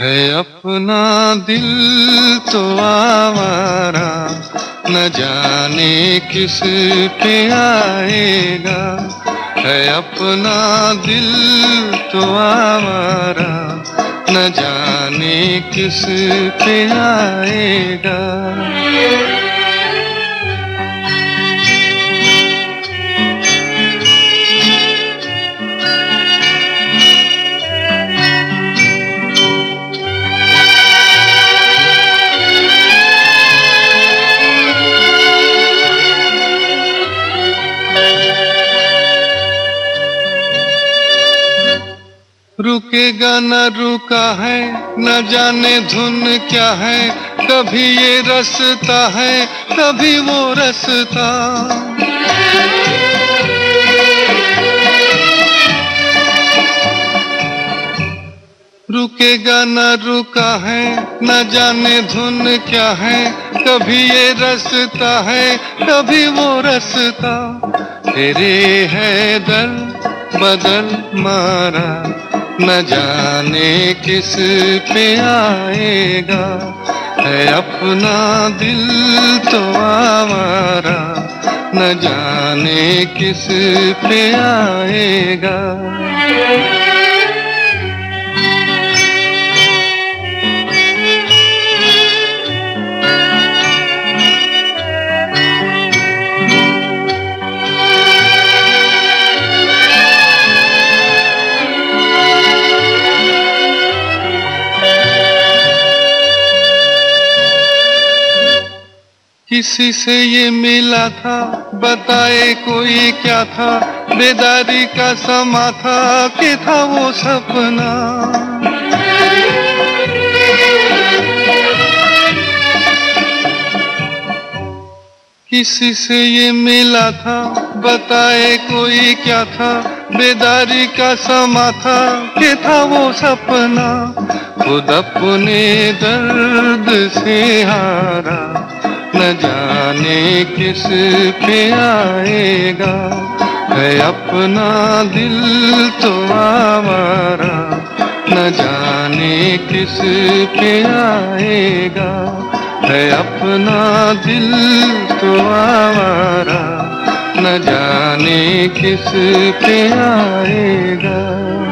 है अपना दिल तो आवारा, न जाने किस पे आएगा। है अपना दिल तो आवारा, न जाने किस पे आएगा। रुकेगा न रुका है, न जाने धुन क्या है, कभी ये रसता है, कभी वो रसता। रुकेगा न रुका है, न जाने धुन क्या है, कभी ये रसता है, कभी वो रसता। तेरे है दर बदल मारा न जाने किस पे आएगा। है अपना दिल तो आवारा। न जाने किस पे आएगा। किसी से ये मिला था? बताए कोई क्या था? बेदारी का समा था कि था वो सपना। किसी से ये मिला था? बताए कोई क्या था? बेदारी का समा था कि था वो सपना। खुद अपने दर्द से हारा। न जाने किस पे आएगा। है अपना दिल तो आवारा। न जाने किस पे आएगा। है अपना दिल तो आवारा। न जाने किस पे आएगा।